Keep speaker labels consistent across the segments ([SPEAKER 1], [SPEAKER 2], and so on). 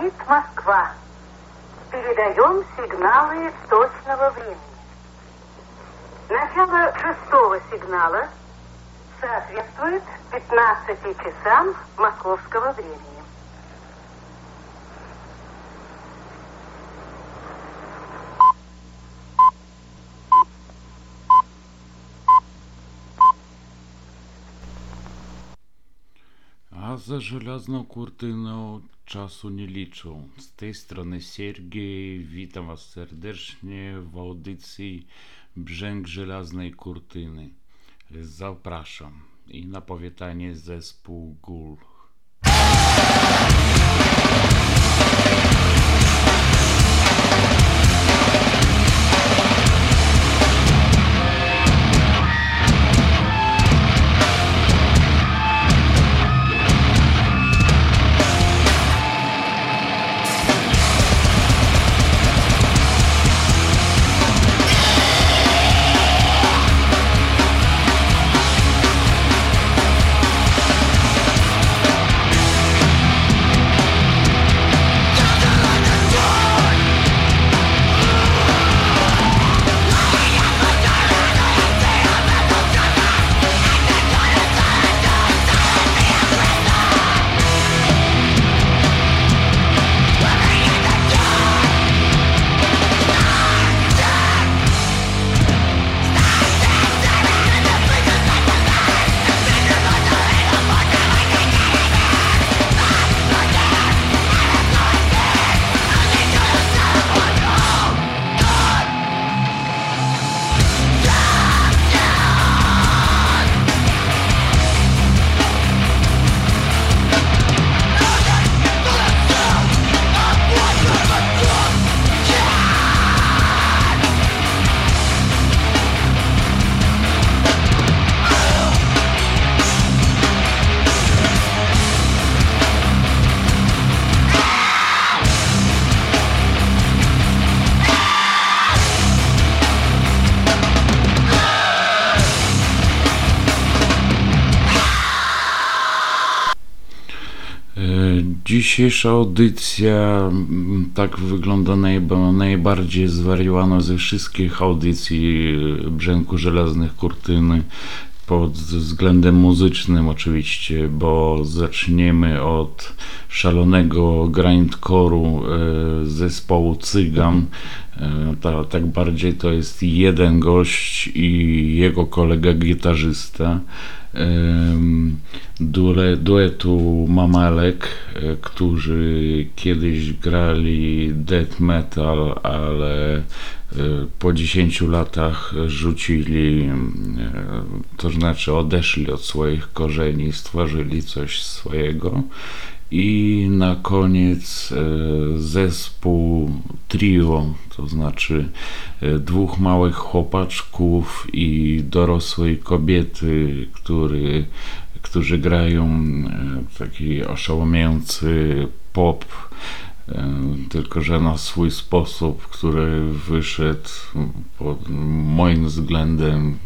[SPEAKER 1] Говорит Москва. Передаем сигналы точного времени. Начало шестого сигнала соответствует 15 часам московского времени.
[SPEAKER 2] A za żelazną kurtyną czasu nie liczą. Z tej strony Siergiej, witam Was serdecznie w audycji Brzęk Żelaznej Kurtyny. Zapraszam i na powietanie zespół GUL. Dzisiejsza audycja mm, tak wygląda najba- najbardziej zwariowana ze wszystkich audycji e, Brzęku Żelaznych Kurtyny pod względem muzycznym oczywiście, bo zaczniemy od szalonego grindcore'u e, zespołu Cygan. E, ta, tak bardziej to jest jeden gość i jego kolega gitarzysta duetu Mamelek, e, którzy kiedyś grali death metal, ale e, po 10 latach rzucili, e, to znaczy odeszli od swoich korzeni, stworzyli coś swojego. I na koniec zespół trio, to znaczy e, dwóch małych chłopaczków i dorosłej kobiety, który, którzy grają e, taki oszałamiający pop, e, tylko że na swój sposób, który wyszedł pod moim względem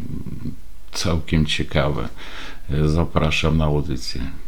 [SPEAKER 2] całkiem ciekawe. Zapraszam na audycję.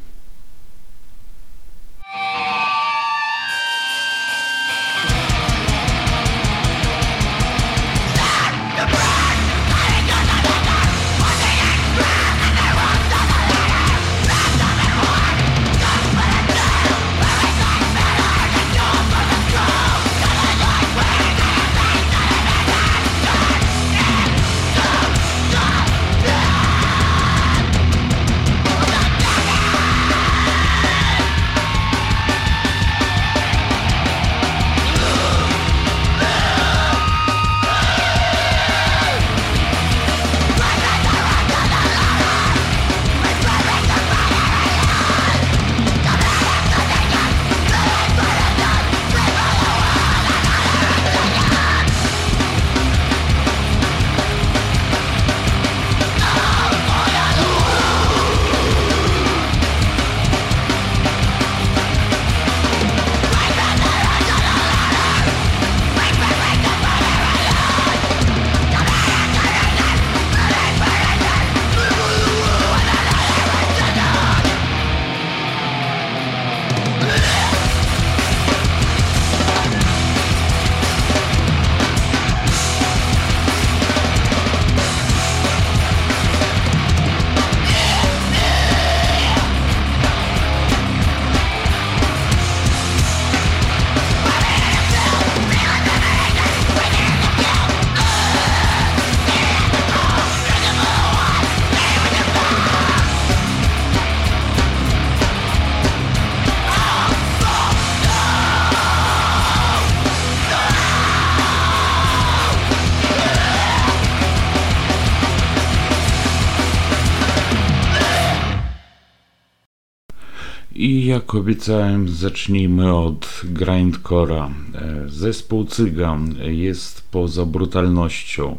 [SPEAKER 2] Jak obiecałem, zacznijmy od grindcora. E, zespół Cygan jest poza brutalnością.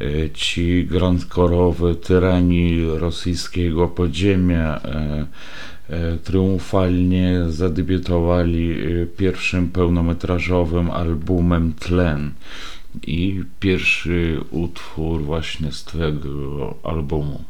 [SPEAKER 2] E, ci grindcore'owe tyrani rosyjskiego podziemia e, triumfalnie zadebiutowali pierwszym pełnometrażowym albumem Tlen. I pierwszy utwór właśnie z tego albumu.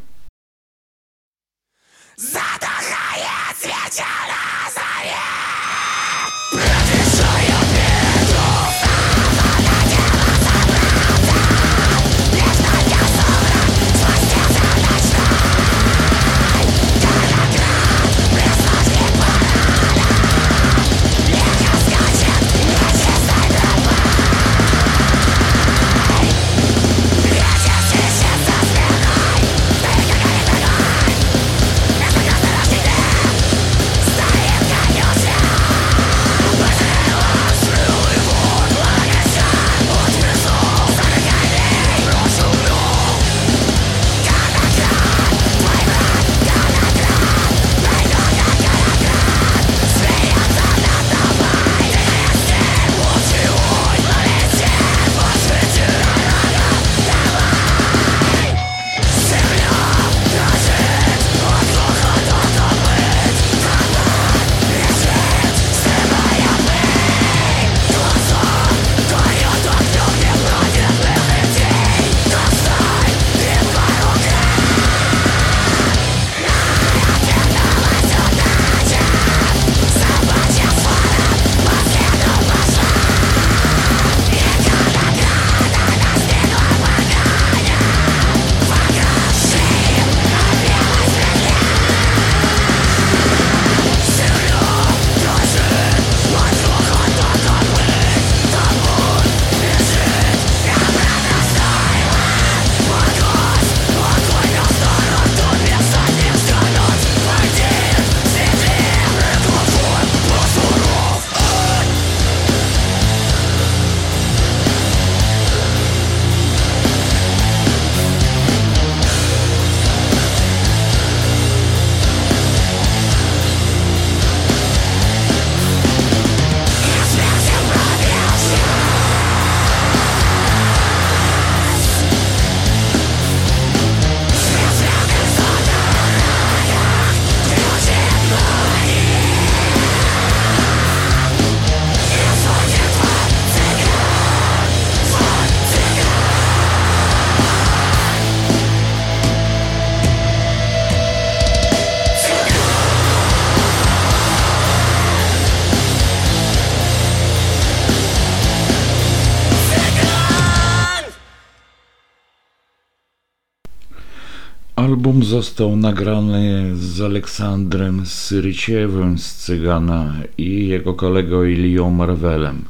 [SPEAKER 2] Album został nagrany z Aleksandrem Syryciewem z Cygana i jego kolegą Ilią Marvelem.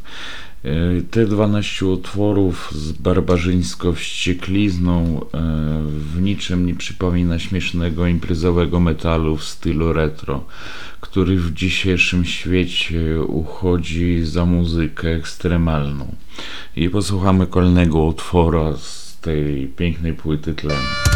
[SPEAKER 2] E, te 12 utworów z barbarzyńską wścieklizną e, w niczym nie przypomina śmiesznego imprezowego metalu w stylu retro, który w dzisiejszym świecie uchodzi za muzykę ekstremalną. I posłuchamy kolejnego utwora z tej pięknej płyty tlen.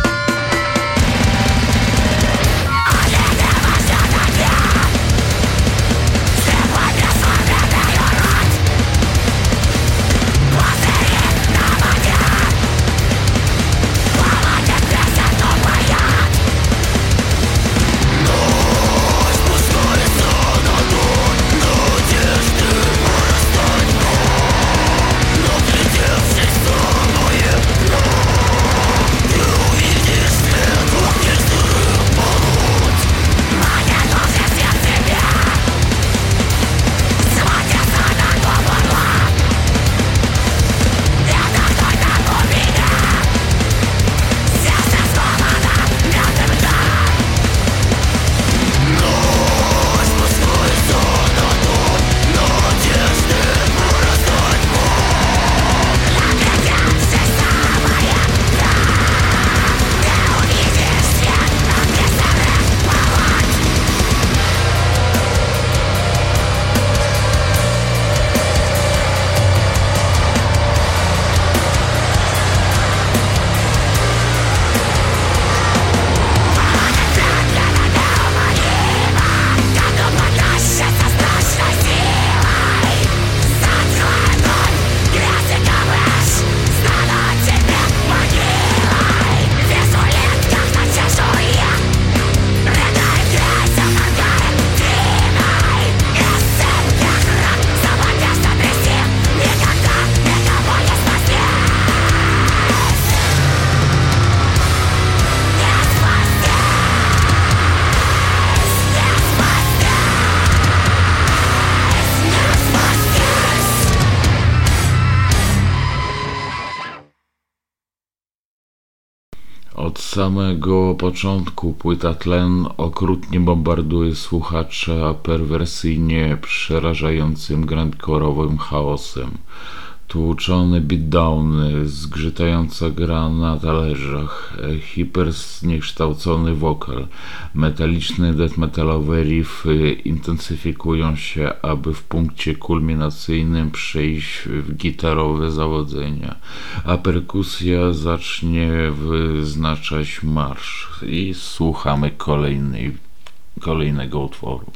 [SPEAKER 2] Samego początku płyta Tlen okrutnie bombarduje słuchacza perwersyjnie przerażającym grandkorowym chaosem tłuczone beatdowny, zgrzytająca gra na talerzach, hiperzniekształcony wokal, metaliczne death metalowe riffy intensyfikują się, aby w punkcie kulminacyjnym przejść w gitarowe zawodzenia, a perkusja zacznie wyznaczać marsz. I słuchamy kolejnej, kolejnego utworu.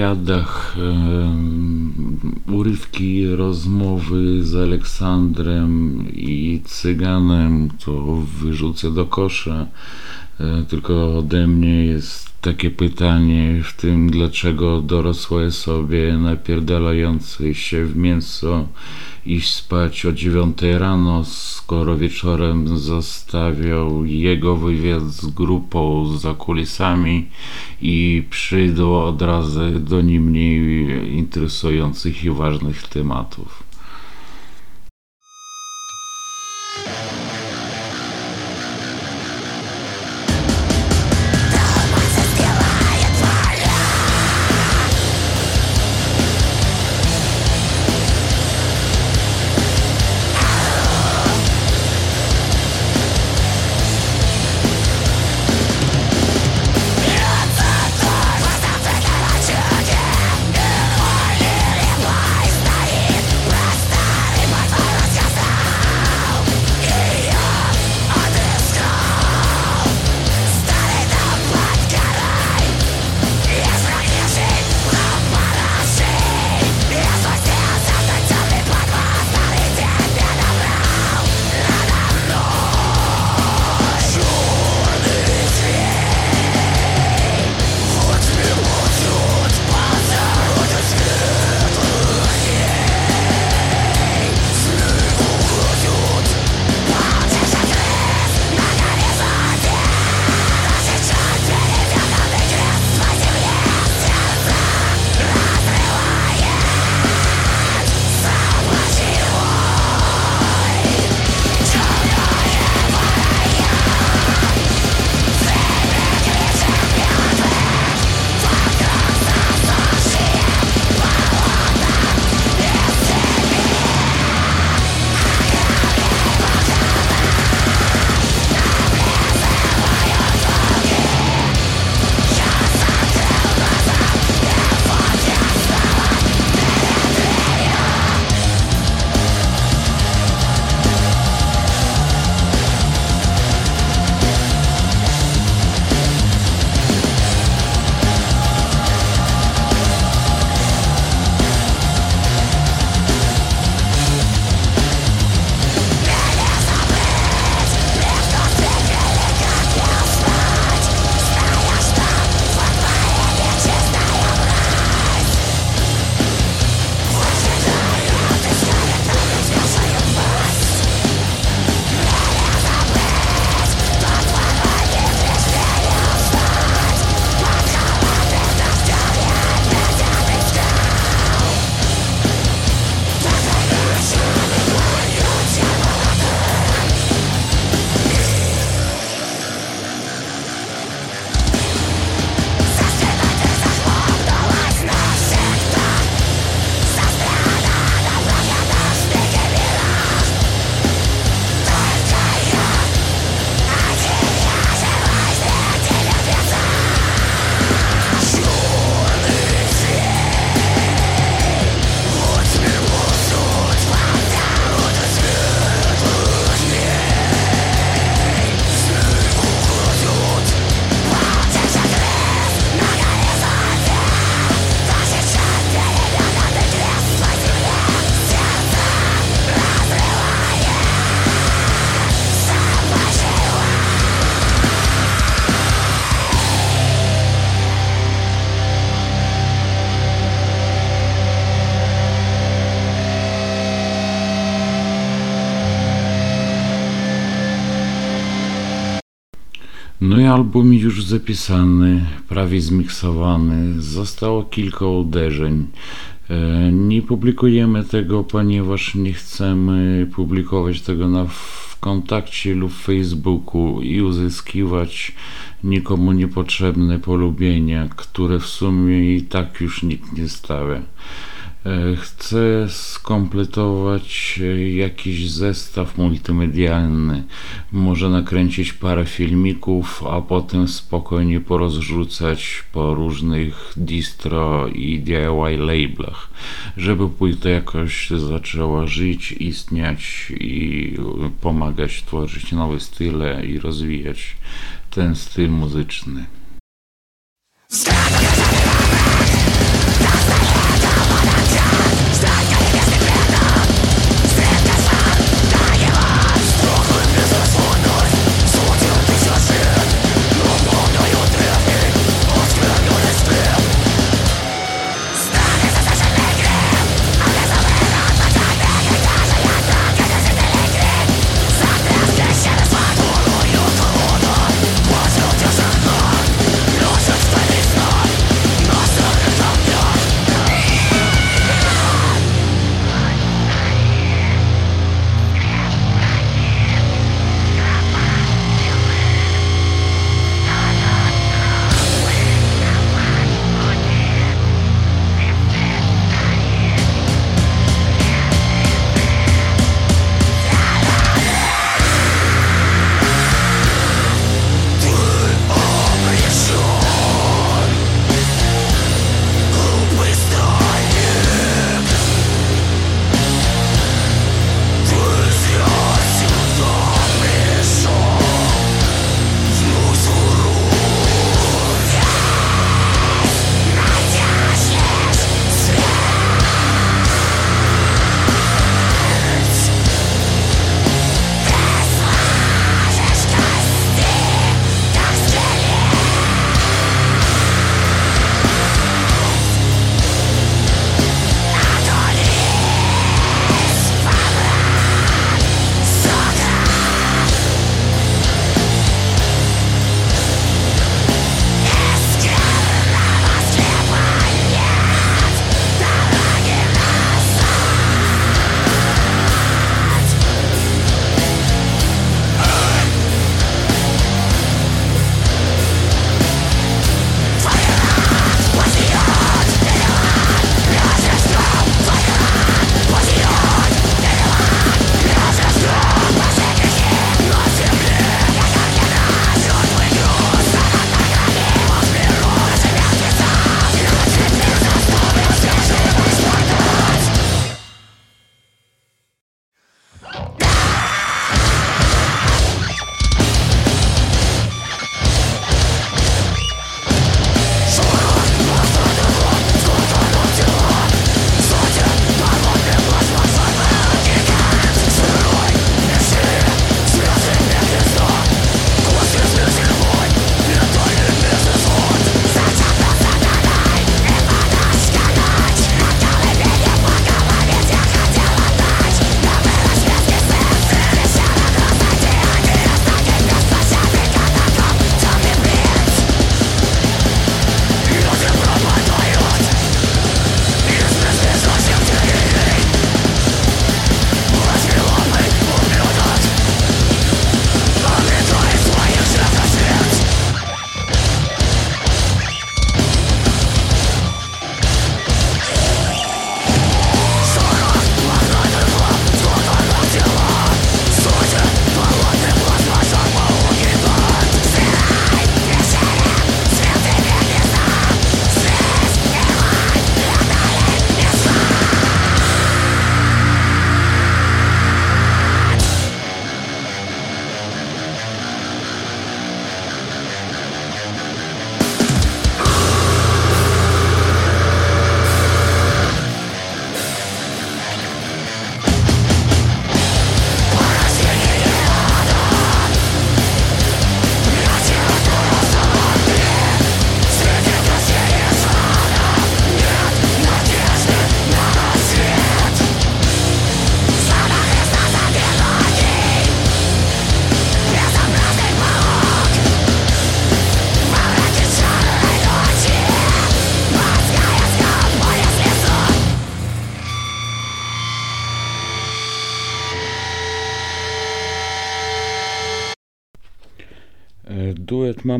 [SPEAKER 2] Wywiadach, urywki rozmowy z Aleksandrem Cyganem to wyrzucę do kosza. E, tylko ode mnie jest takie pytanie w tym, dlaczego dorosłe sobie napierdalający się w mięso iść spać o dziewiątej rano, skoro wieczorem zostawiał jego wywiad z grupą za kulisami i przyjdą od razu do nie mniej interesujących i ważnych tematów. Album już zapisany, prawie zmiksowany. Zostało kilka uderzeń. E, nie publikujemy tego, ponieważ nie chcemy publikować tego na kontakcie lub Facebooku i uzyskiwać nikomu niepotrzebne polubienia, które w sumie i tak już nikt nie stawia. E, chcę skompletować e, jakiś zestaw multimedialny, może nakręcić parę filmików, a potem spokojnie porozrzucać po różnych distro i DIY labelach, żeby płyta jakoś zaczęła żyć, istnieć i pomagać tworzyć nowe style i rozwijać ten styl muzyczny. E,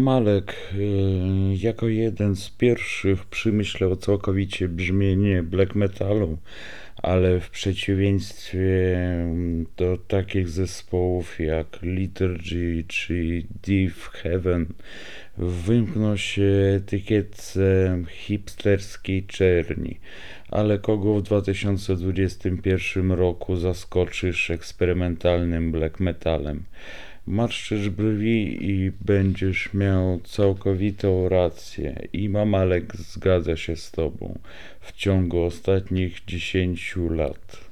[SPEAKER 2] duet Mamalek e, jako jeden z pierwszych przemyślał całkowicie brzmienie black metalu, ale w przeciwieństwie mm, do takich zespołów jak Liturgy czy Deep Heaven wymknął się etykietce hipsterskiej czerni. Ale kogo w 2021 roku zaskoczysz eksperymentalnym black metalem? Marszczysz brwi i będziesz miał całkowitą rację. I Mamalek zgadza się z tobą w ciągu ostatnich dziesięciu lat.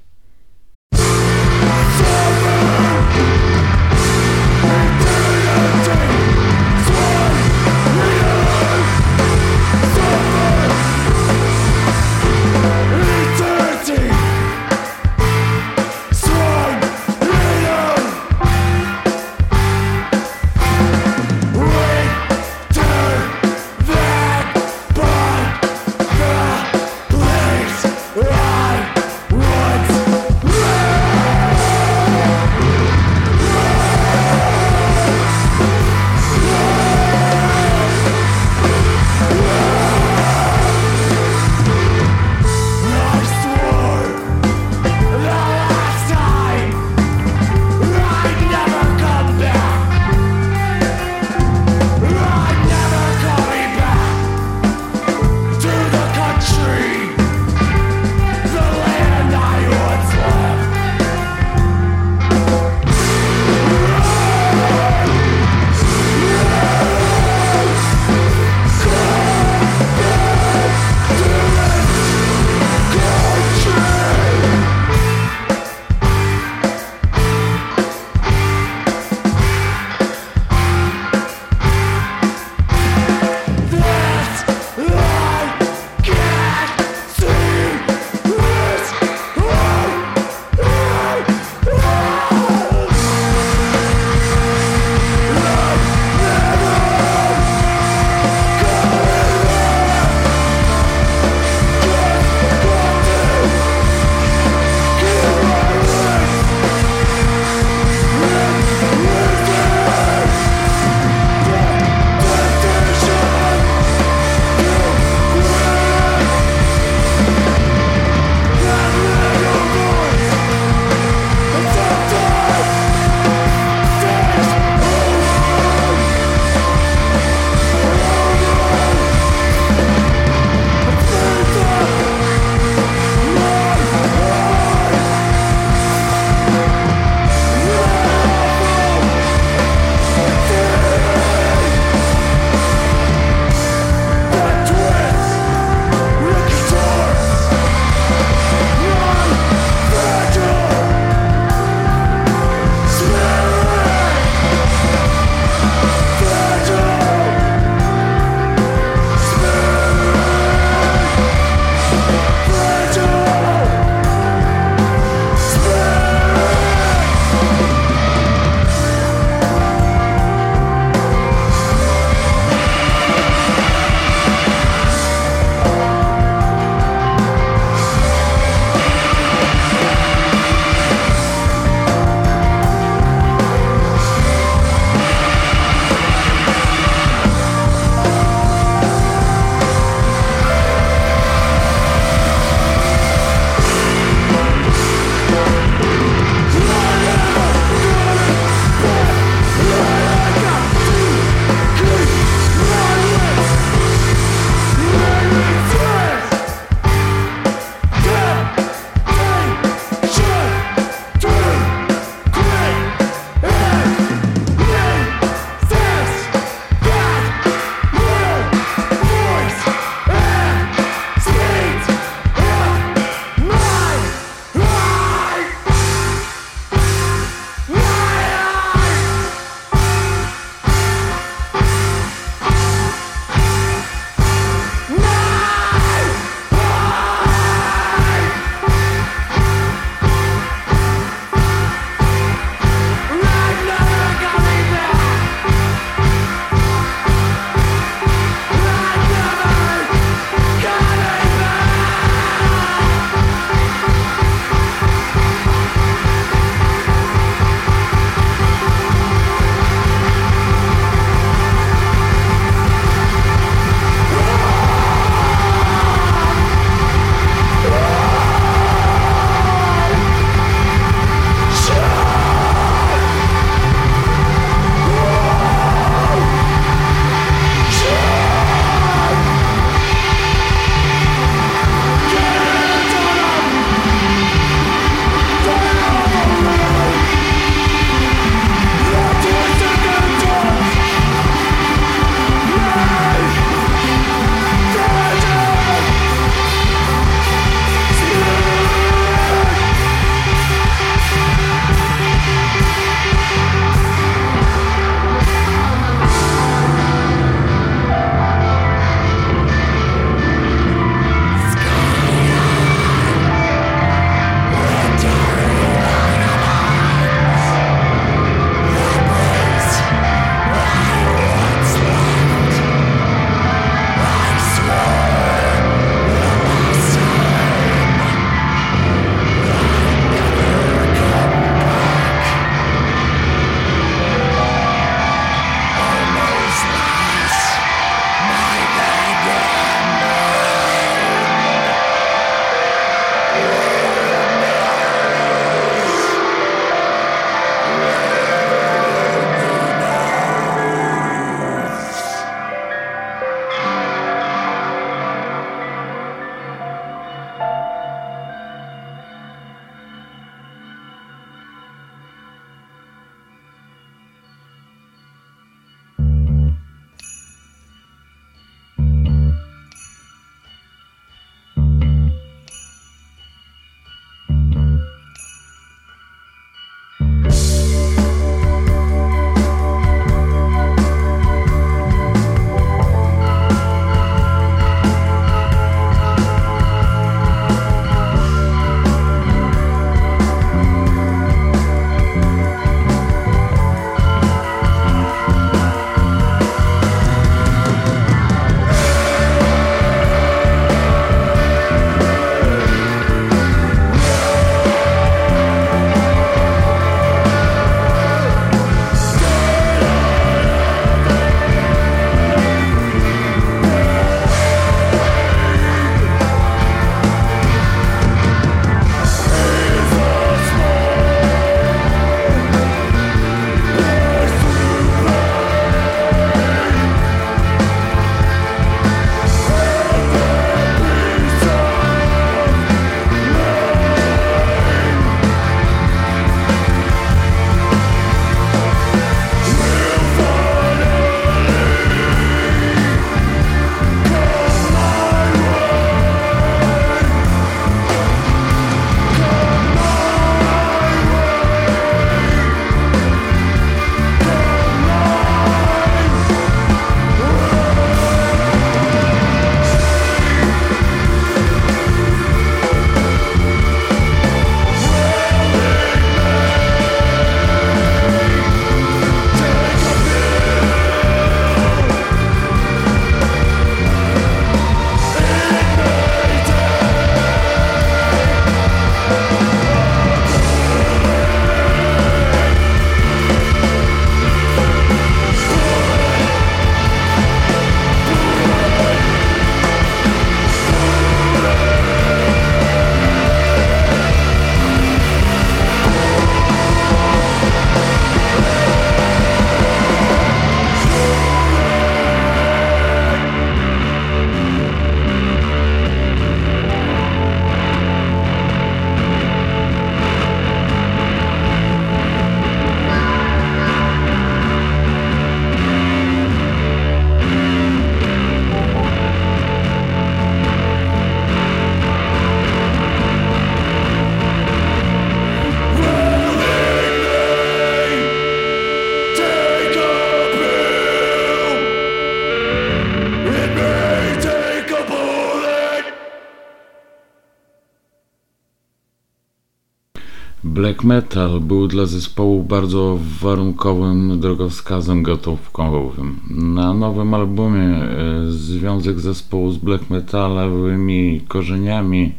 [SPEAKER 2] Black metal był dla zespołu bardzo warunkowym drogowskazem gotówkowym. Na nowym albumie e, związek zespołu z black metalowymi korzeniami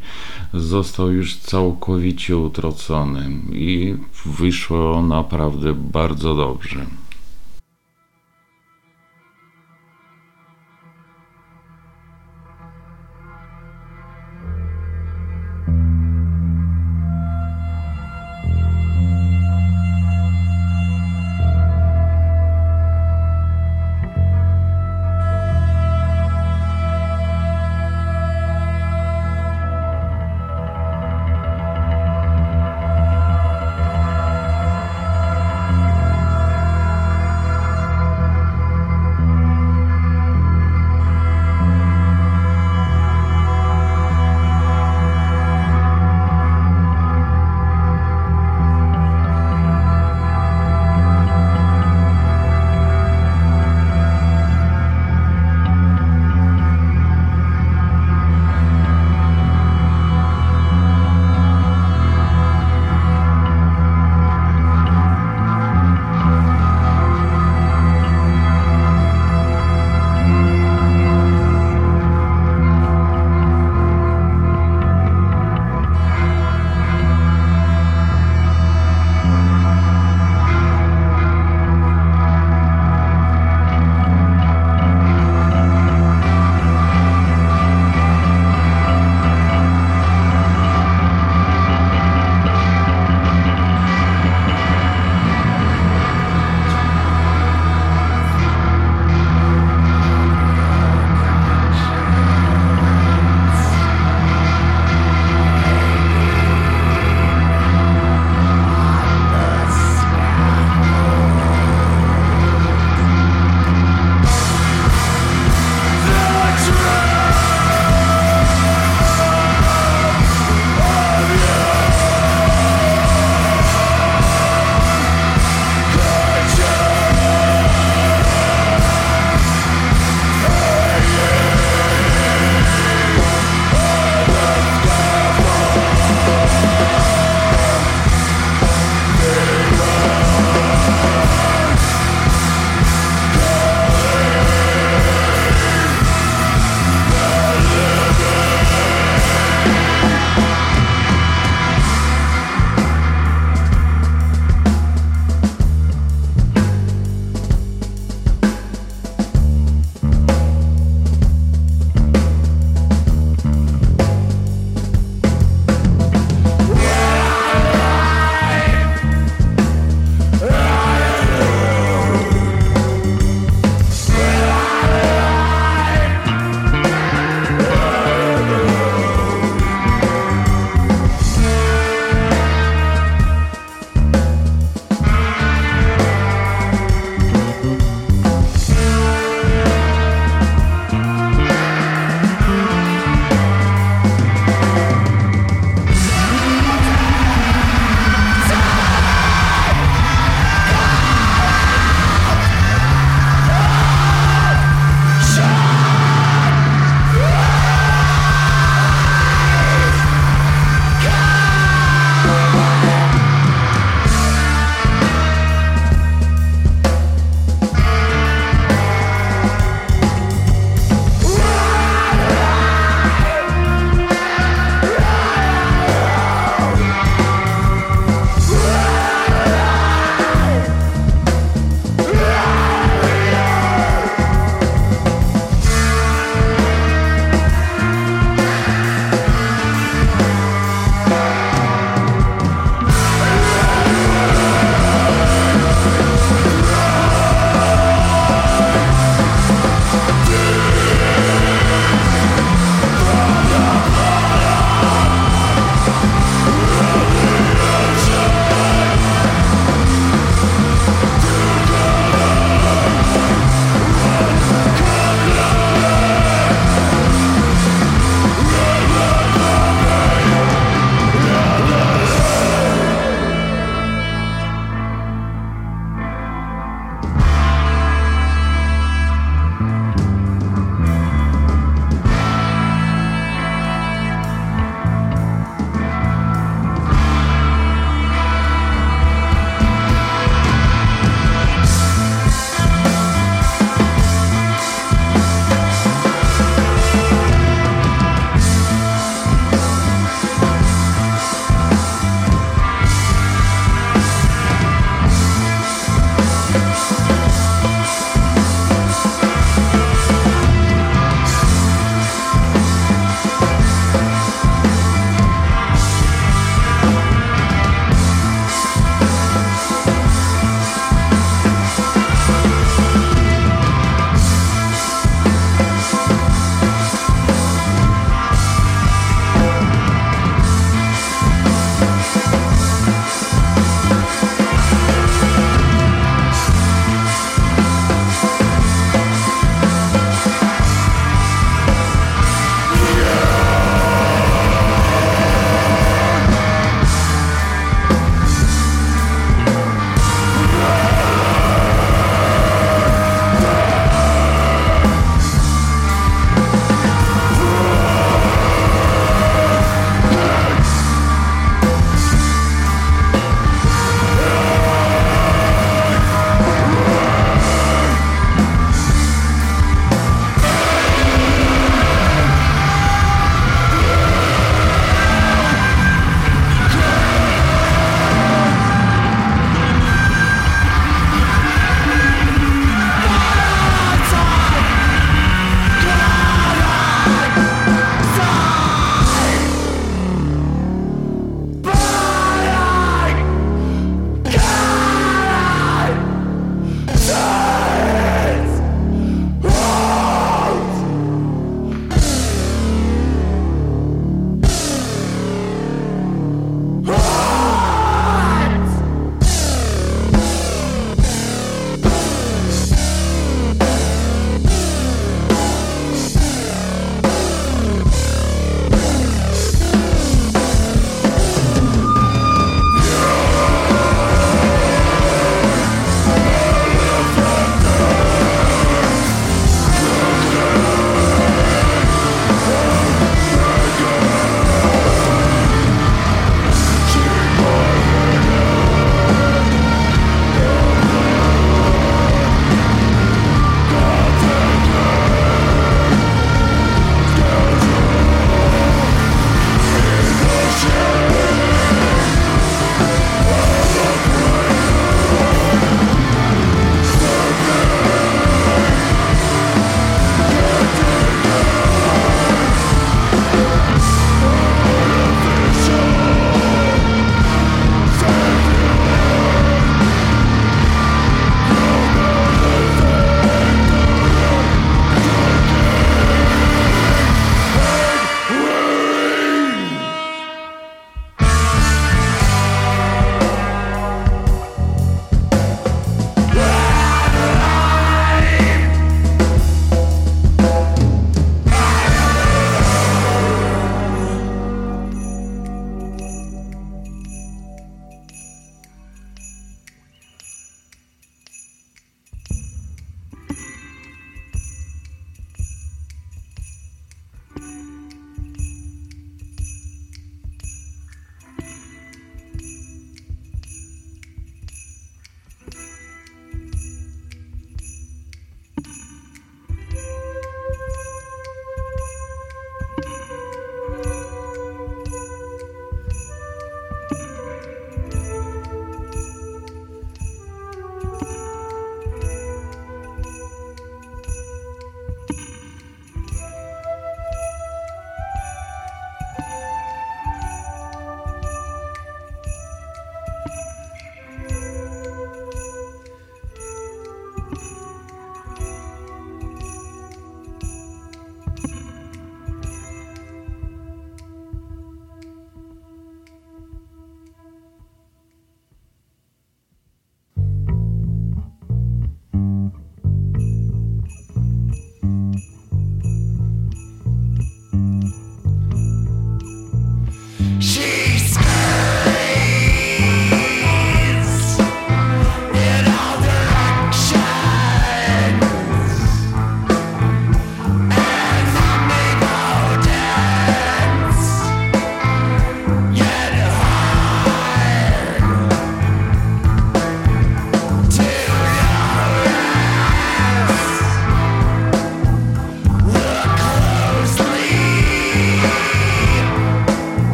[SPEAKER 2] został już całkowicie utracony i wyszło naprawdę bardzo dobrze.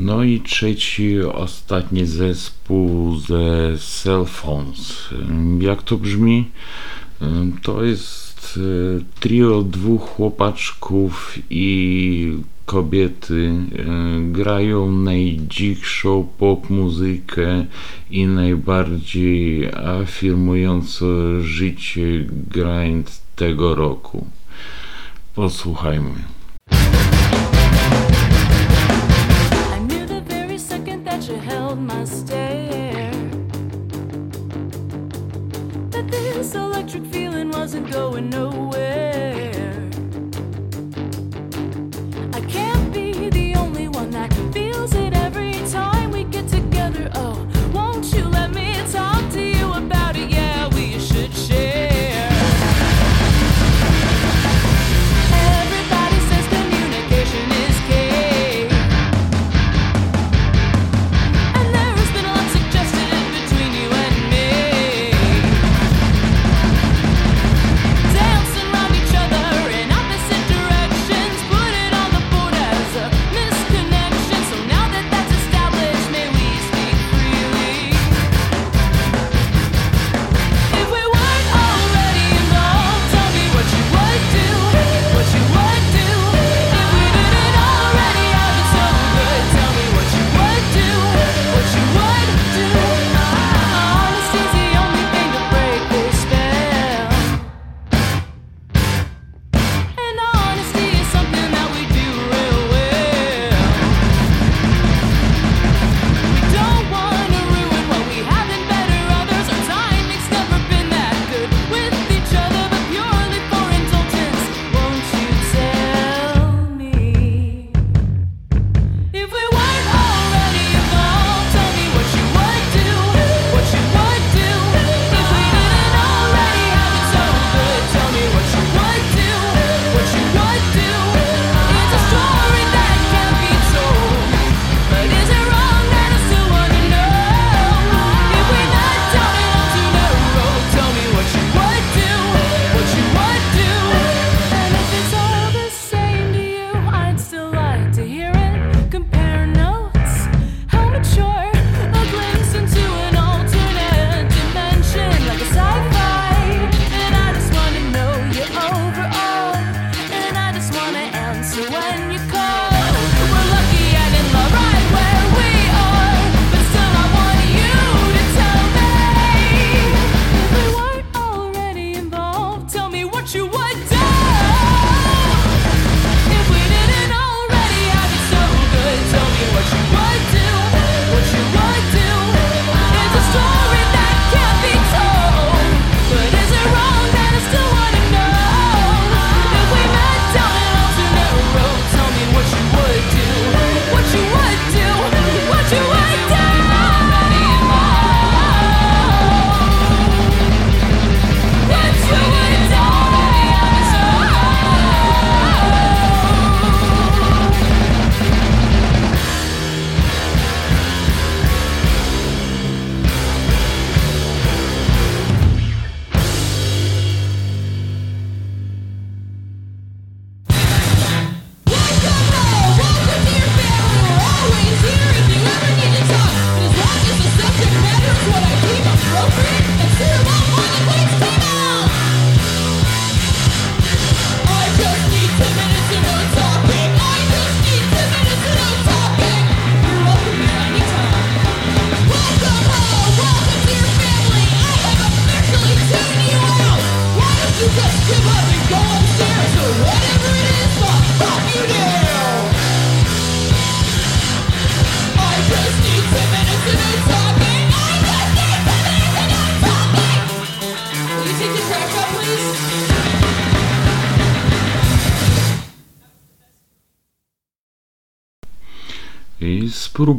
[SPEAKER 2] No i trzeci, ostatni zespół ze Cell Phones. Jak to brzmi? To jest e, trio dwóch chłopaczków i kobiety. E, grają najdzikszą pop muzykę i najbardziej afirmująco życie grind tego roku. Posłuchajmy. my stare.
[SPEAKER 3] That this electric feeling wasn't going nowhere.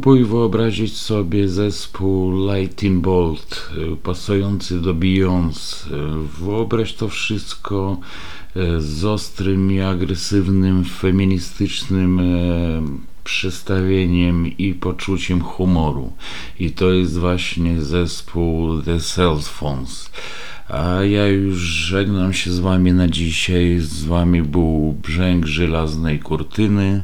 [SPEAKER 2] Spróbuj wyobrazić sobie zespół Lightning Bolt e, pasujący do Beyoncé. Wyobraź to wszystko e, z ostrym i agresywnym, feministycznym e, przestawieniem i poczuciem humoru. I to jest właśnie zespół The Cell Phones. A ja już żegnam się z Wami na dzisiaj. Z Wami był Brzęk Żelaznej Kurtyny.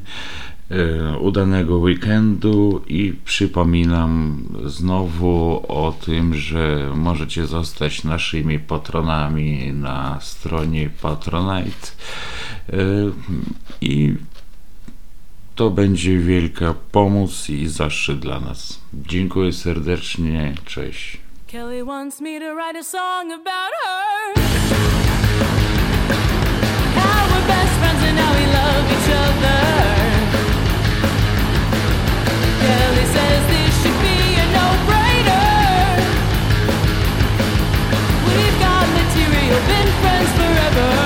[SPEAKER 3] E, udanego weekendu i przypominam znowu o tym, że możecie zostać naszymi patronami na stronie Patronite e, i to będzie wielka pomoc i zaszczyt dla nas. Dziękuję serdecznie, cześć. Kelly wants me to write a song about her. Friends forever.